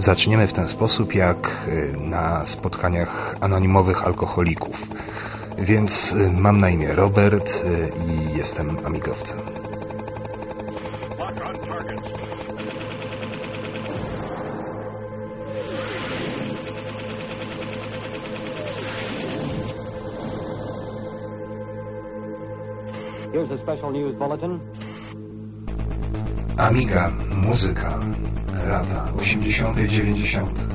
Zaczniemy w ten sposób jak y, na spotkaniach anonimowych alkoholików. Więc y, mam na imię Robert y, i jestem amigowcem. Here's a special news bulletin. Amiga, muzyka, lata 80. i 90.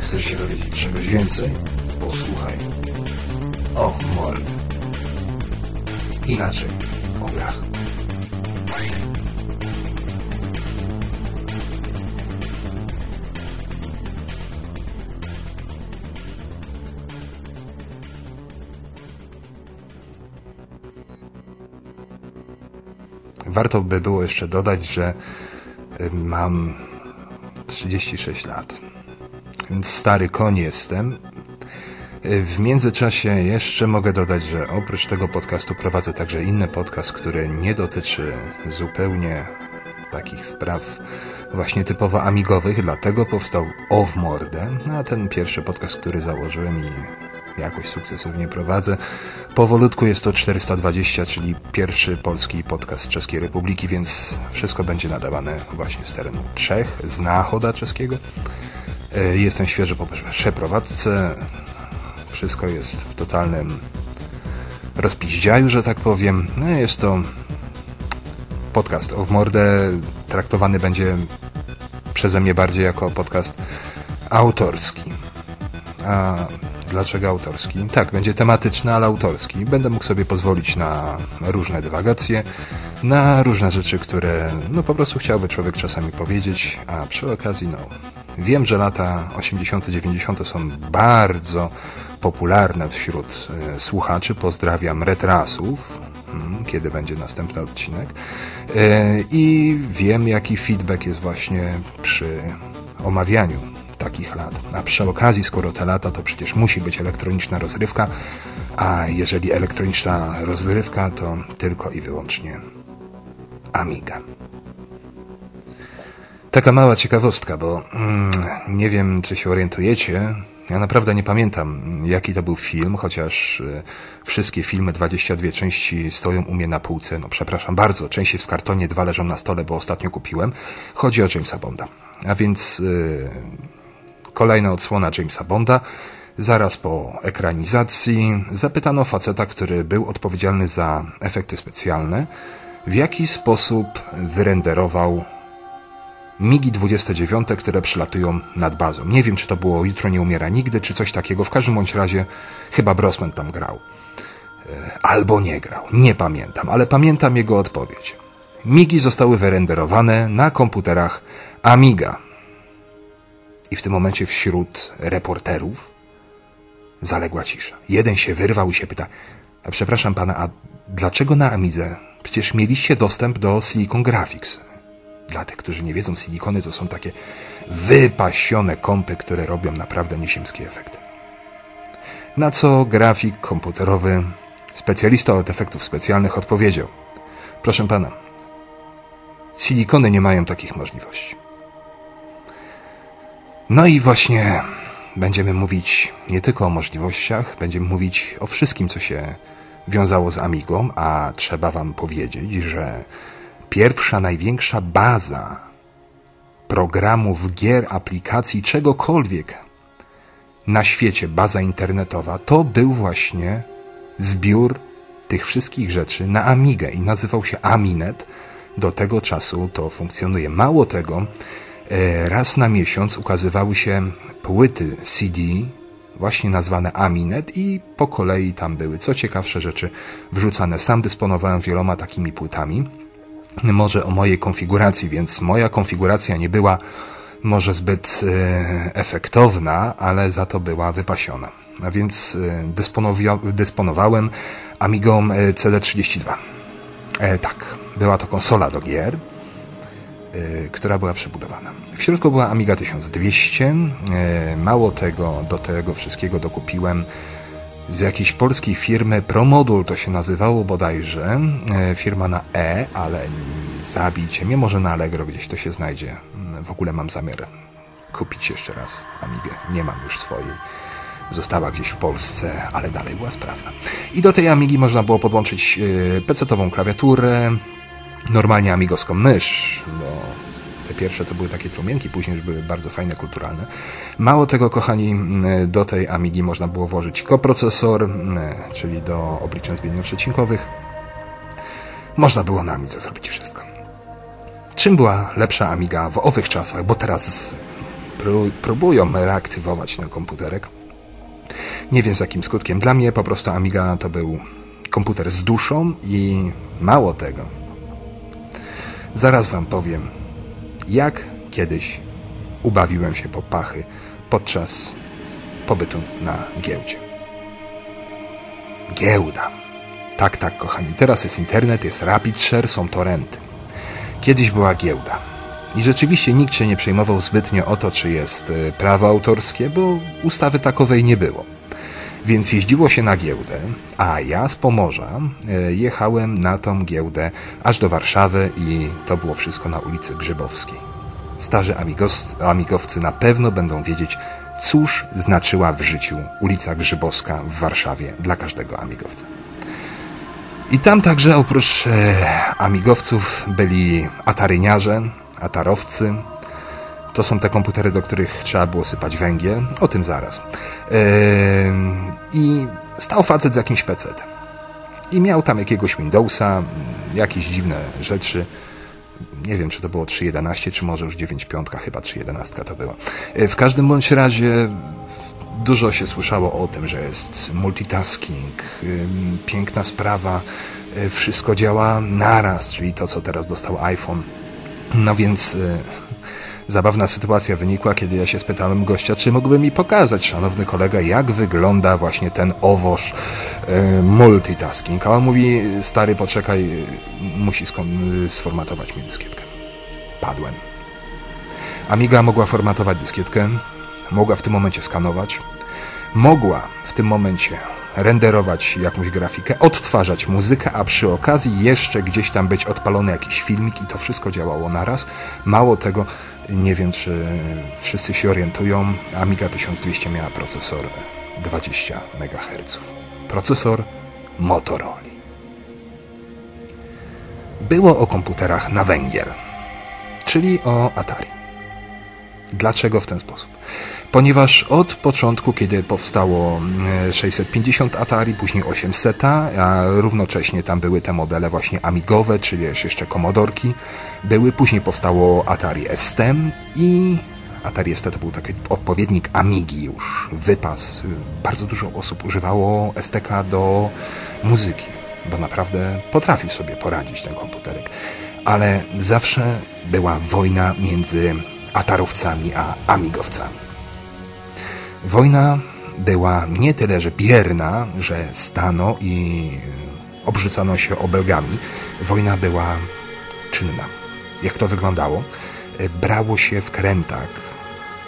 Chcesz się dowiedzieć czegoś więcej? Posłuchaj. Och, mord. Inaczej. Warto by było jeszcze dodać, że y, mam 36 lat. Więc stary koń jestem. Y, W międzyczasie jeszcze mogę dodać, że oprócz tego podcastu prowadzę także inny podcast, który nie dotyczy zupełnie takich spraw właśnie typowo amigowych, dlatego powstał O w mordę, a ten pierwszy podcast, który założyłem i jakoś sukcesywnie prowadzę. Powolutku jest to 420, czyli pierwszy polski podcast Czeskiej Republiki, więc wszystko będzie nadawane właśnie z terenu Czech, z Náchoda czeskiego. E, Jestem świeży po przeprowadzce. Wszystko jest w totalnym rozpiździaju, że tak powiem. No, jest to podcast o w mordę. Traktowany będzie przeze mnie bardziej jako podcast autorski. A dlaczego autorski? Tak, będzie tematyczny, ale autorski. Będę mógł sobie pozwolić na różne dywagacje, na różne rzeczy, które no po prostu chciałby człowiek czasami powiedzieć, a przy okazji no wiem, że lata 80 90 są bardzo popularne wśród e, słuchaczy. Pozdrawiam retrasów, mm, kiedy będzie następny odcinek. E, I wiem, jaki feedback jest właśnie przy omawianiu takich lat. A przy okazji, skoro te lata, to przecież musi być elektroniczna rozrywka, a jeżeli elektroniczna rozrywka, to tylko i wyłącznie Amiga. Taka mała ciekawostka, bo mm, nie wiem, czy się orientujecie. Ja naprawdę nie pamiętam, jaki to był film, chociaż y, wszystkie filmy, 22 części stoją u mnie na półce. No przepraszam bardzo, część jest w kartonie, dwa leżą na stole, bo ostatnio kupiłem. Chodzi o Jamesa Bonda. A więc y, kolejna odsłona Jamesa Bonda. Zaraz po ekranizacji zapytano faceta, który był odpowiedzialny za efekty specjalne, w jaki sposób wyrenderował MIGI 29, które przylatują nad bazą. Nie wiem, czy to było Jutro nie umiera nigdy, czy coś takiego. W każdym bądź razie chyba Brosman tam grał. E, Albo nie grał. Nie pamiętam, ale pamiętam jego odpowiedź. MIGI zostały wyrenderowane na komputerach Amiga. I w tym momencie wśród reporterów zaległa cisza. Jeden się wyrwał i się pyta, a przepraszam pana, a dlaczego na Amidze? Przecież mieliście dostęp do Silicon Graphics. Dla tych, którzy nie wiedzą, silikony to są takie wypasione kompy, które robią naprawdę niesiemski efekt. Na co grafik komputerowy, specjalista od efektów specjalnych odpowiedział. Proszę pana, silikony nie mają takich możliwości. No i właśnie będziemy mówić nie tylko o możliwościach, będziemy mówić o wszystkim, co się wiązało z Amigą, a trzeba wam powiedzieć, że pierwsza, największa baza programów, gier, aplikacji, czegokolwiek na świecie, baza internetowa, to był właśnie zbiór tych wszystkich rzeczy na Amigę i nazywał się Aminet. Do tego czasu to funkcjonuje. Mało tego, raz na miesiąc ukazywały się płyty CD, właśnie nazwane Aminet i po kolei tam były co ciekawsze rzeczy wrzucane. Sam dysponowałem wieloma takimi płytami. Może o mojej konfiguracji, więc moja konfiguracja nie była może zbyt e, efektowna, ale za to była wypasiona. A więc e, dysponowałem Amigą e, CD32. E, tak, była to konsola do gier, e, która była przebudowana. W środku była Amiga 1200. E, mało tego, do tego wszystkiego dokupiłem z jakiejś polskiej firmy Promodul to się nazywało bodajże. E, firma na E, ale zabijcie mnie, może na Allegro gdzieś to się znajdzie. W ogóle mam zamiar kupić jeszcze raz Amigę. Nie mam już swojej. Została gdzieś w Polsce, ale dalej była sprawna. I do tej Amigi można było podłączyć PC-ową klawiaturę, normalnie amigowską mysz, bo te pierwsze to były takie trumienki, później już były bardzo fajne, kulturalne. Mało tego, kochani, do tej Amigi można było włożyć koprocesor, czyli do obliczeń zmiennoprzecinkowych. Można było na Amidze zrobić wszystko. Czym była lepsza Amiga w owych czasach, bo teraz próbują reaktywować ten komputerek. Nie wiem z jakim skutkiem. Dla mnie po prostu Amiga to był komputer z duszą i mało tego. Zaraz wam powiem, jak kiedyś ubawiłem się po pachy podczas pobytu na giełdzie. Giełda. Tak, tak, kochani. Teraz jest internet, jest Rapid Share, są torenty. Kiedyś była giełda. I rzeczywiście nikt się nie przejmował zbytnio o to, czy jest e, prawo autorskie, bo ustawy takowej nie było. Więc jeździło się na giełdę, a ja z Pomorza e, jechałem na tą giełdę aż do Warszawy i to było wszystko na ulicy Grzybowskiej. Starzy amigowcy na pewno będą wiedzieć, cóż znaczyła w życiu ulica Grzybowska w Warszawie dla każdego amigowca. I tam także oprócz e, amigowców byli ataryniarze, atarowcy, to są te komputery, do których trzeba było sypać węgiel. O tym zaraz. Yy, I stał facet z jakimś PC. I miał tam jakiegoś Windowsa, jakieś dziwne rzeczy. Nie wiem, czy to było 3.11, czy może już 9.5, chyba 3.11 to było. Yy, w każdym bądź razie dużo się słyszało o tym, że jest multitasking, piękna sprawa, wszystko działa naraz, czyli to, co teraz dostał iPhone. No więc Zabawna sytuacja wynikła, kiedy ja się spytałem gościa, czy mógłby mi pokazać, szanowny kolega, jak wygląda właśnie ten owoż e, multitasking. A on mówi, stary, poczekaj, musi sformatować mi dyskietkę. Padłem. Amiga mogła formatować dyskietkę, mogła w tym momencie skanować, mogła w tym momencie renderować jakąś grafikę, odtwarzać muzykę, a przy okazji jeszcze gdzieś tam być odpalony jakiś filmik i to wszystko działało naraz. Mało tego, nie wiem czy wszyscy się orientują, Amiga 1200 miała procesor 20 MHz. Procesor Motorola. Było o komputerach na węgiel, czyli o Atari. Dlaczego w ten sposób? ponieważ od początku, kiedy powstało 650 e, Atari, później 800, a równocześnie tam były te modele właśnie Amigowe, czyli jeszcze Commodorki, były, później powstało Atari ST i Atari ST to był taki odpowiednik Amigi już, wypas. Bardzo dużo osób używało STK do muzyki, bo naprawdę potrafił sobie poradzić ten komputerek. Ale zawsze była wojna między atarowcami a amigowcami. Wojna była nie tyle, że bierna, że stano i obrzucano się obelgami. Wojna była czynna. Jak to wyglądało? Brało się wkrętak.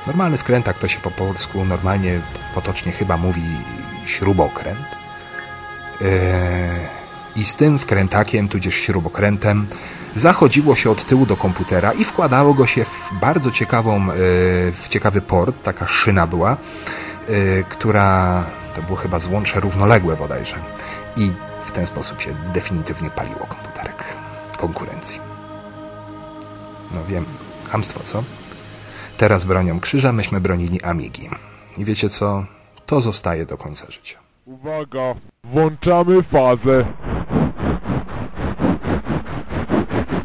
Normalny wkrętak to się po polsku normalnie, potocznie chyba mówi śrubokręt. E, I z tym wkrętakiem, tudzież śrubokrętem, zachodziło się od tyłu do komputera i wkładało go się w bardzo ciekawą, e, w ciekawy port, taka szyna była, e, która to było chyba złącze równoległe bodajże. I w ten sposób się definitywnie paliło komputerek konkurencji. No wiem, hamstwo, co? Teraz bronią krzyża, myśmy bronili Amigi. I wiecie co? To zostaje do końca życia. Uwaga! Włączamy fazę!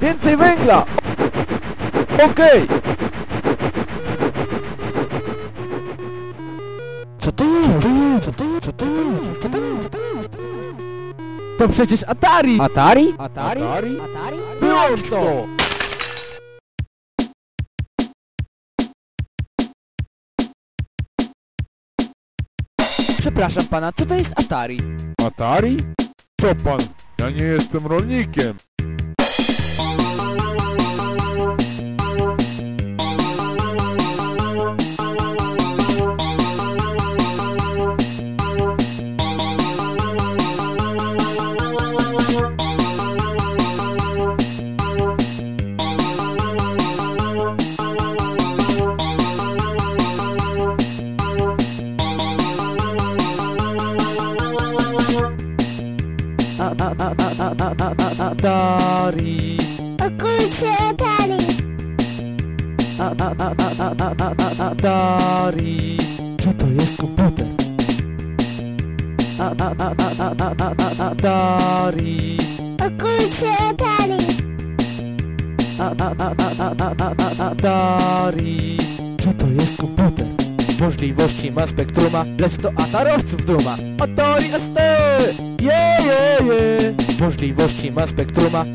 Więcej węgla! Okej! Co to jest? Co to jest? Co to jest? Co to jest? Co to jest? To przecież Atari! Atari? Atari? Atari? Atari? Wyłącz to! Przepraszam pana, to jest Atari? Atari? Co pan? Ja nie jestem rolnikiem.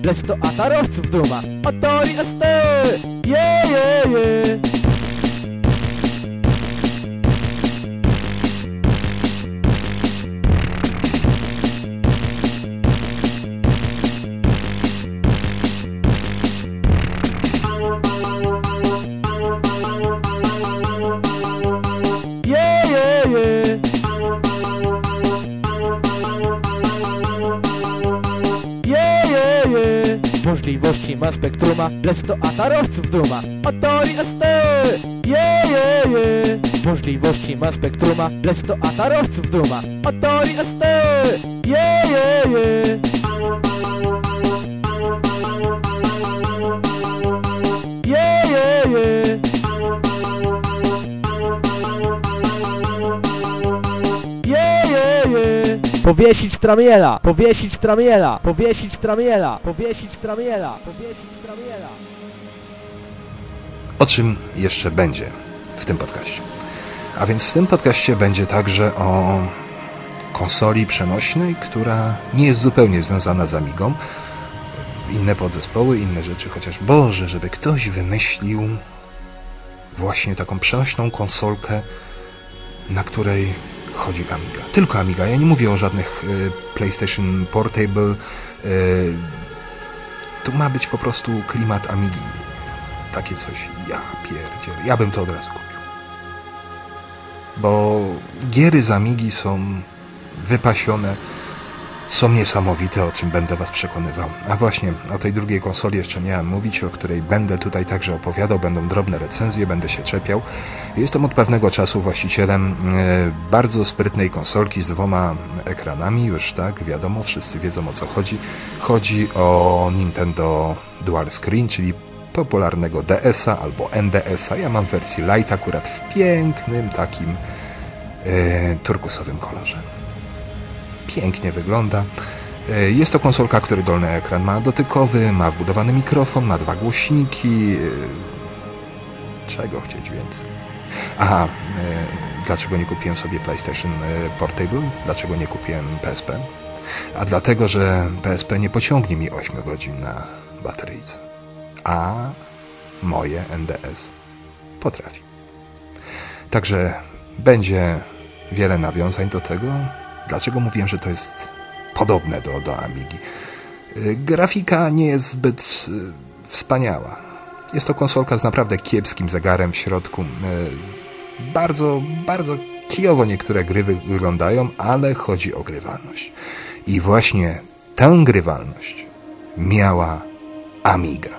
Lecz to atarowców duma Atari ST! Je, je, je ma spektruma, lecz to atarowców duma Atari ST! Je, je, je Możliwości ma spektruma, lecz to atarowców duma Atari ST! Powiesić tramiela, powiesić tramiela, powiesić tramiela, powiesić tramiela, powiesić tramiela O czym jeszcze będzie w tym podcaście? A więc w tym podcaście będzie także o konsoli przenośnej, która nie jest zupełnie związana z Amigą. Inne podzespoły, inne rzeczy, chociaż Boże, żeby ktoś wymyślił właśnie taką przenośną konsolkę, na której chodzi Amiga. Tylko Amiga. Ja nie mówię o żadnych y, PlayStation Portable. Y, tu ma być po prostu klimat Amigi. Takie coś. Ja pierdzielę. Ja bym to od razu kupił. Bo giery z Amigi są wypasione, są niesamowite, o czym będę Was przekonywał. A właśnie, o tej drugiej konsoli jeszcze miałem mówić, o której będę tutaj także opowiadał, będą drobne recenzje, będę się czepiał. Jestem od pewnego czasu właścicielem e, bardzo sprytnej konsolki z dwoma ekranami, już tak, wiadomo, wszyscy wiedzą o co chodzi. Chodzi o Nintendo Dual Screen, czyli popularnego DS-a albo NDS-a. Ja mam wersję Lite akurat w pięknym takim e, turkusowym kolorze. Pięknie wygląda. E, Jest to konsolka, której dolny ekran ma dotykowy, ma wbudowany mikrofon, ma dwa głośniki. e, Czego chcieć więcej? Aha, e, dlaczego nie kupiłem sobie PlayStation Portable? Dlaczego nie kupiłem PSP? A dlatego, że PSP nie pociągnie mi 8 godzin na bateryjce. A moje NDS potrafi. Także będzie wiele nawiązań do tego. Dlaczego mówiłem, że to jest podobne do, do Amigi? Y, Grafika nie jest zbyt y, wspaniała. Jest to konsolka z naprawdę kiepskim zegarem w środku. Y, Bardzo, bardzo kijowo niektóre gry wy- wyglądają, ale chodzi o grywalność. I właśnie tę grywalność miała Amiga.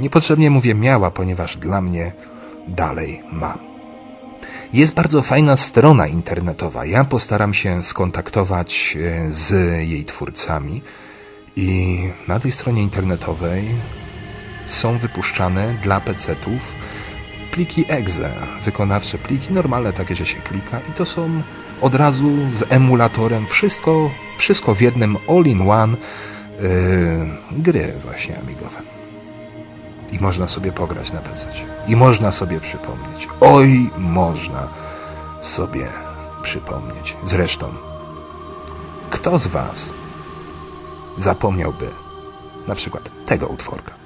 Niepotrzebnie mówię miała, ponieważ dla mnie dalej ma. Jest bardzo fajna strona internetowa. Ja postaram się skontaktować e, z jej twórcami i na tej stronie internetowej są wypuszczane dla PC-ów pliki exe, wykonawcze pliki, normalne takie, że się klika i to są od razu z emulatorem, wszystko, wszystko w jednym all-in-one yy, gry właśnie amigowe. I można sobie pograć na PC. I można sobie przypomnieć. Oj, można sobie przypomnieć. Zresztą, kto z Was zapomniałby na przykład tego utworka?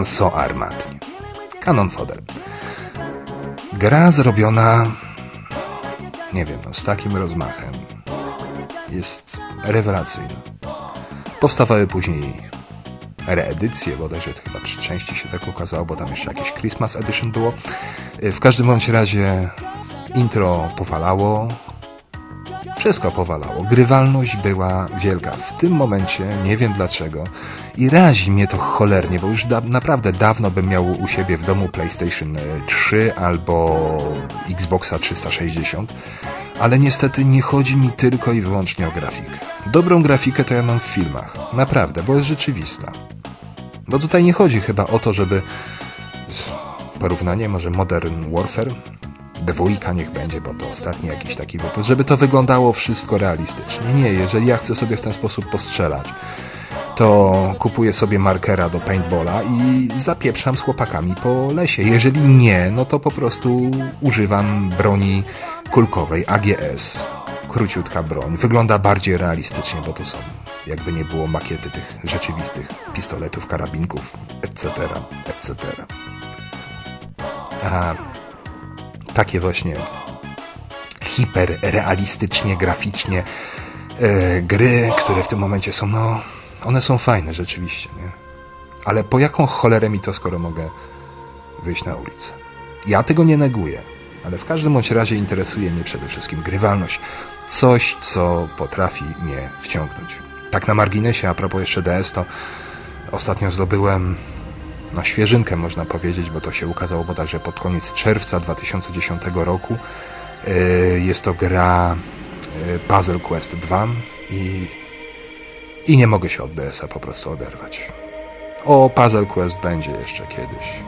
Mięso armatnie. Canon Fodder. Gra zrobiona, nie wiem, no, z takim rozmachem. Jest rewelacyjna. Powstawały później reedycje, bodajże to chyba trzy części się tak ukazało, bo tam jeszcze jakieś Christmas Edition było. W każdym bądź razie intro powalało, wszystko powalało. Grywalność była wielka. W tym momencie, nie wiem dlaczego, i razi mnie to cholernie, bo już da naprawdę dawno bym miał u siebie w domu PlayStation 3 albo Xboxa 360, ale niestety nie chodzi mi tylko i wyłącznie o grafikę. Dobrą grafikę to ja mam w filmach. Naprawdę, bo jest rzeczywista. Bo tutaj nie chodzi chyba o to, żeby porównanie może Modern Warfare dwójka niech będzie, bo to ostatni jakiś taki wypust, żeby to wyglądało wszystko realistycznie. Nie, jeżeli ja chcę sobie w ten sposób postrzelać, to kupuję sobie markera do paintballa i zapieprzam z chłopakami po lesie. Jeżeli nie, no to po prostu używam broni kulkowej AGS. Króciutka broń. Wygląda bardziej realistycznie, bo to są jakby nie było makiety tych rzeczywistych pistoletów, karabinków, etc., etc. A takie właśnie hiperrealistycznie, graficznie e, gry, które w tym momencie są, no, one są fajne rzeczywiście, nie? Ale po jaką cholerę mi to, skoro mogę wyjść na ulicę? Ja tego nie neguję, ale w każdym bądź razie interesuje mnie przede wszystkim grywalność. Coś, co potrafi mnie wciągnąć. Tak na marginesie, a propos jeszcze DS, to ostatnio zdobyłem no, świeżynkę można powiedzieć, bo to się ukazało bodajże pod koniec czerwca 2010 roku. E, jest to gra e, Puzzle Quest 2 i, i nie mogę się od DS-a po prostu oderwać. O Puzzle Quest będzie jeszcze kiedyś.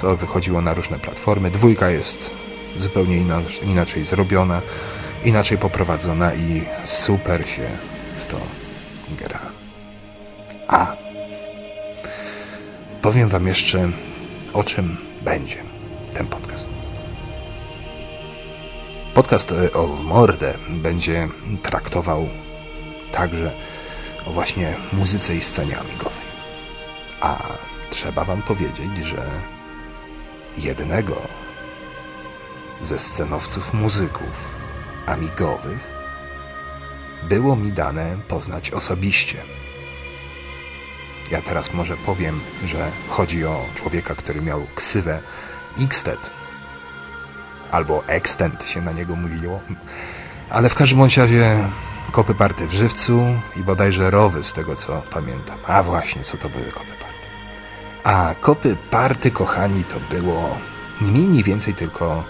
To wychodziło na różne platformy. Dwójka jest zupełnie inaczej zrobiona, inaczej poprowadzona i super się w to gra. A powiem Wam jeszcze, o czym będzie ten podcast. Podcast e, o mordę będzie traktował także o właśnie muzyce i scenie amigowej. A trzeba Wam powiedzieć, że jednego ze scenowców muzyków amigowych było mi dane poznać osobiście. Ja teraz może powiem, że chodzi o człowieka, który miał ksywę Xtet. Albo Extent się na niego mówiło. Ale w każdym razie kopy party w żywcu i bodajże rowy z tego co pamiętam. A właśnie, co to były kopy party. A kopy party, kochani, to było nie mniej, nie więcej tylko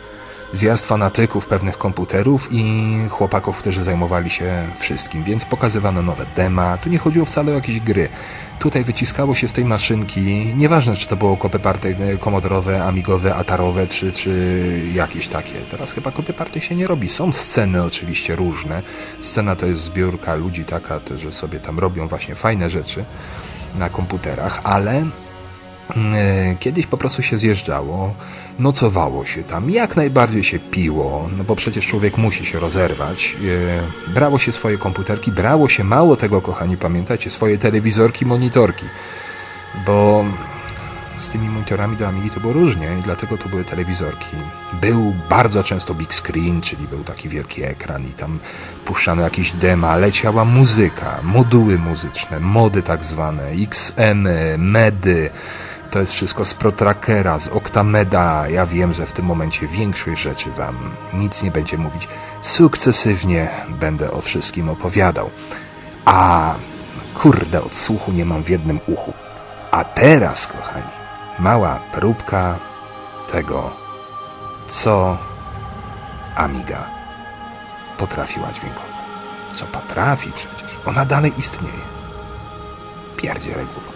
zjazd fanatyków pewnych komputerów i chłopaków, którzy zajmowali się wszystkim, więc pokazywano nowe dema. Tu nie chodziło wcale o jakieś gry. Tutaj wyciskało się z tej maszynki, nieważne czy to było kopy party komodorowe, amigowe, atarowe, czy, czy jakieś takie. Teraz chyba kopy party się nie robi. Są sceny oczywiście różne. Scena to jest zbiórka ludzi taka, że sobie tam robią właśnie fajne rzeczy na komputerach, ale E, kiedyś po prostu się zjeżdżało, nocowało się tam, jak najbardziej się piło, no bo przecież człowiek musi się rozerwać. E, brało się swoje komputerki, brało się mało tego, kochani, pamiętajcie, swoje telewizorki, monitorki, bo z tymi monitorami do Amigi to było różnie dlatego to były telewizorki. Był bardzo często big screen, czyli był taki wielki ekran i tam puszczano jakieś dema, leciała muzyka, moduły muzyczne, mody tak zwane, XM, medy, to jest wszystko z Protrackera, z Octameda. Ja wiem, że w tym momencie większość rzeczy Wam nic nie będzie mówić. Sukcesywnie będę o wszystkim opowiadał. A kurde, odsłuchu nie mam w jednym uchu. A teraz, kochani, mała próbka tego, co Amiga potrafiła dźwiękowo. Co potrafi przecież. Ona dalej istnieje. Pierdzie reguł.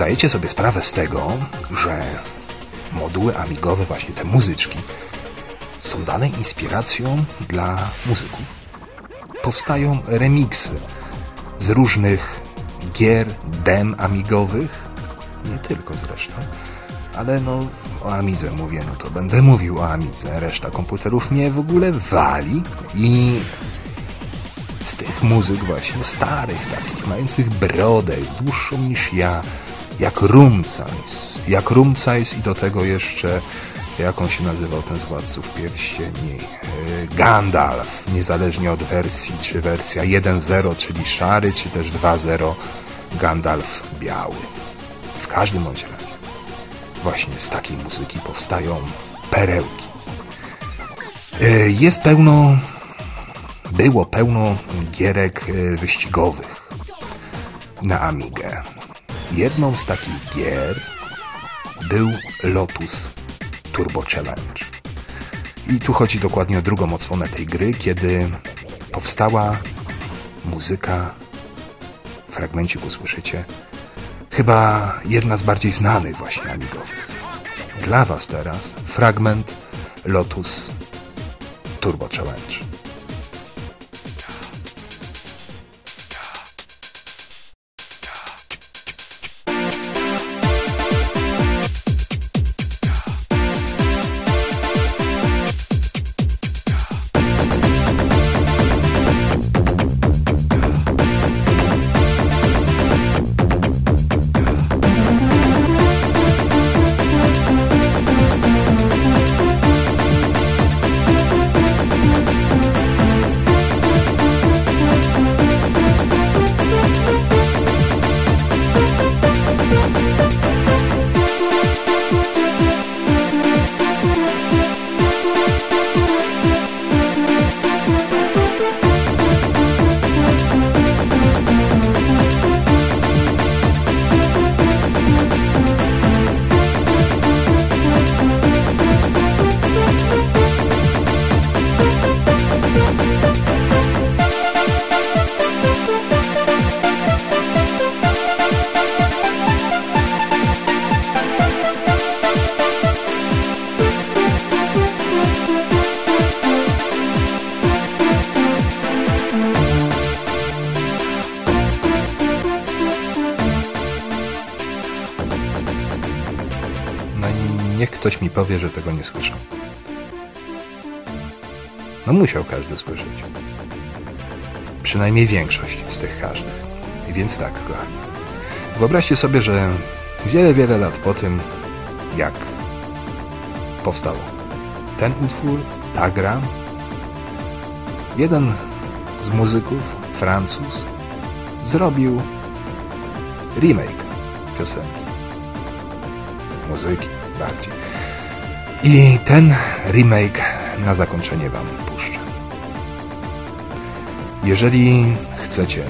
Zdajecie sobie sprawę z tego, że moduły amigowe, właśnie te muzyczki, są dane inspiracją dla muzyków? Powstają remiksy z różnych gier, dem amigowych, nie tylko zresztą, ale no o Amidze mówię, no to będę mówił o Amidze. Reszta komputerów mnie w ogóle wali i z tych muzyk właśnie starych, takich, mających brodę, dłuższą niż ja, jak Rumcajs, jak Rumcajs i do tego jeszcze, jak on się nazywał ten z Władców Pierścieni, yy, Gandalf, niezależnie od wersji, czy wersja 1.0, czyli szary, czy też 2.0, Gandalf biały. W każdym bądź razie właśnie z takiej muzyki powstają perełki. Yy, Jest pełno było pełno gierek e, wyścigowych na Amigę. Jedną z takich gier był Lotus Turbo Challenge. I tu chodzi dokładnie o drugą odsłonę tej gry, kiedy powstała muzyka, fragmencik usłyszycie, chyba jedna z bardziej znanych właśnie amigowych. Dla Was teraz fragment Lotus Turbo Challenge. Powie, że tego nie słyszał. No musiał każdy słyszeć. Przynajmniej większość z tych każdych. I więc tak, kochani. Wyobraźcie sobie, że wiele, wiele lat po tym, jak powstał ten utwór, ta gra, jeden z muzyków, Francuz, zrobił remake piosenki muzyki bardziej. I ten remake na zakończenie Wam puszczę. Jeżeli chcecie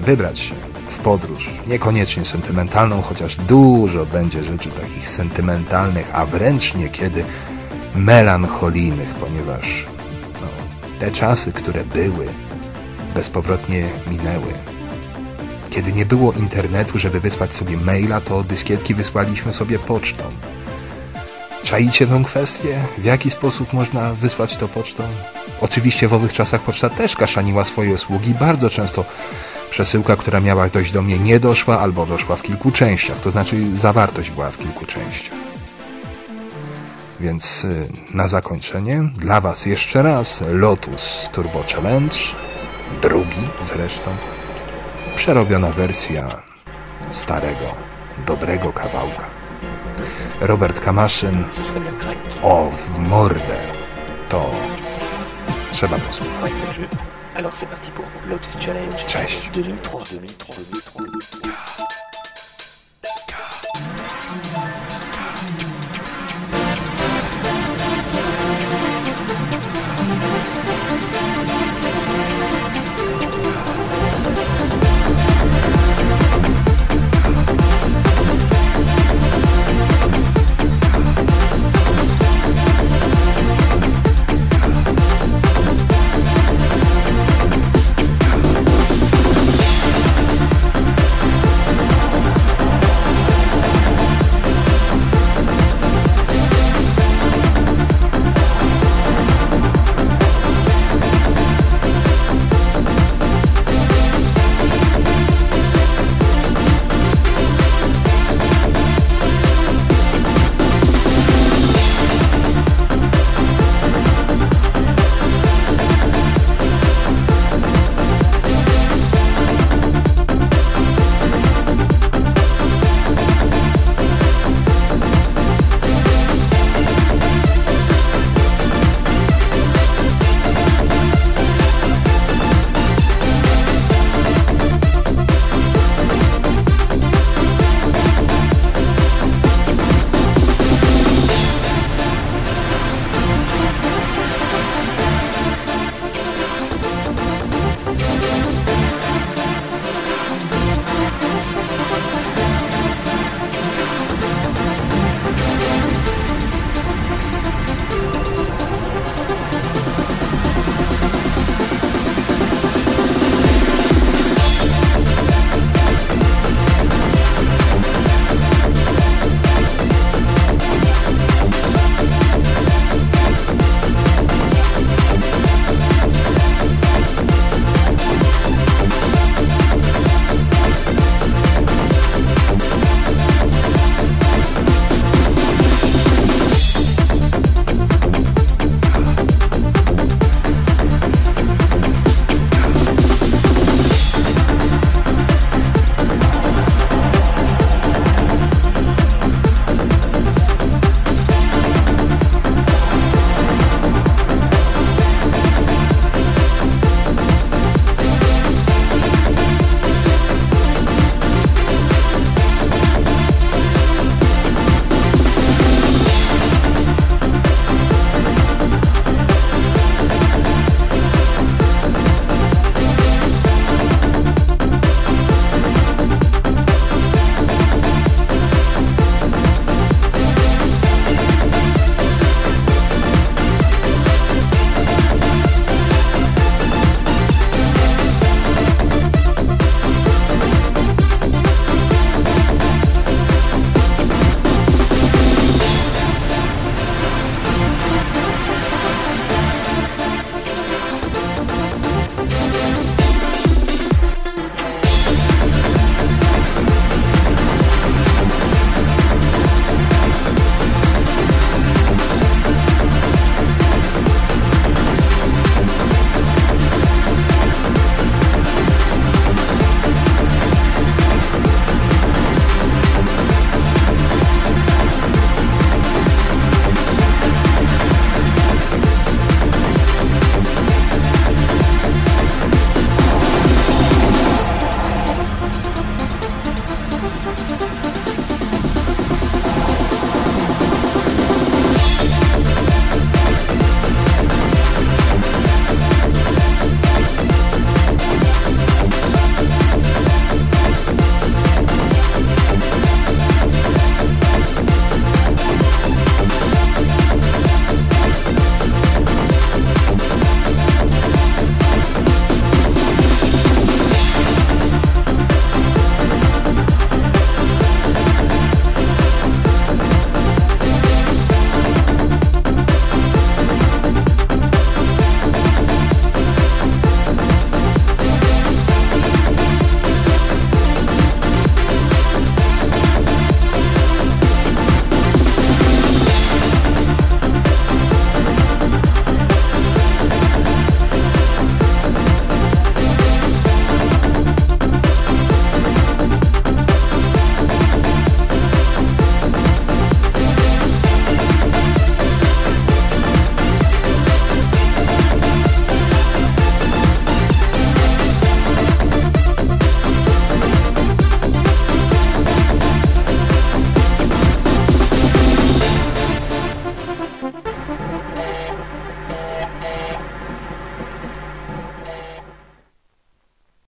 wybrać się w podróż, niekoniecznie sentymentalną, chociaż dużo będzie rzeczy takich sentymentalnych, a wręcz niekiedy melancholijnych, ponieważ no, te czasy, które były, bezpowrotnie minęły. Kiedy nie było internetu, żeby wysłać sobie maila, to dyskietki wysłaliśmy sobie pocztą. Czaicie tą kwestię? W jaki sposób można wysłać to pocztą? Oczywiście w owych czasach poczta też kaszaniła swoje usługi. Bardzo często przesyłka, która miała dojść do mnie, nie doszła albo doszła w kilku częściach. To znaczy zawartość była w kilku częściach. Więc y, na zakończenie dla Was jeszcze raz Lotus Turbo Challenge, drugi zresztą, przerobiona wersja starego, dobrego kawałka. Robert Kamaszyn, o w mordę, to trzeba posłuchać. Cześć. 2003. 2003, 2003.